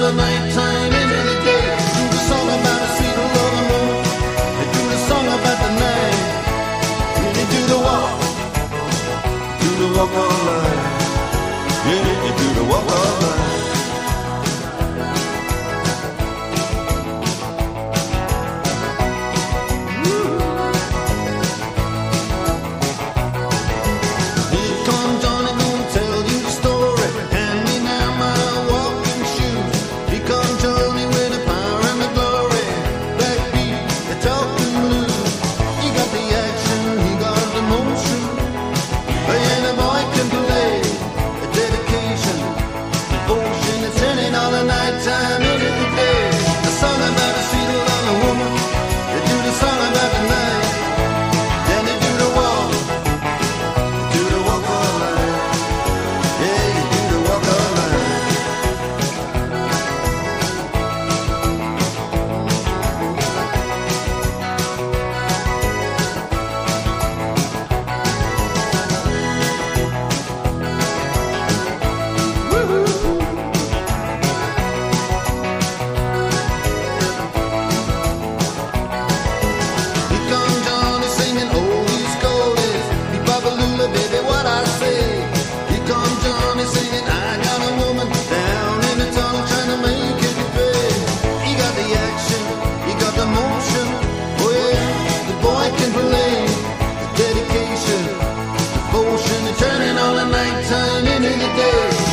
the nighttime into the day. Do song about a sweet love do the song about the night. Really do the walk, do the walk.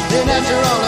And after all.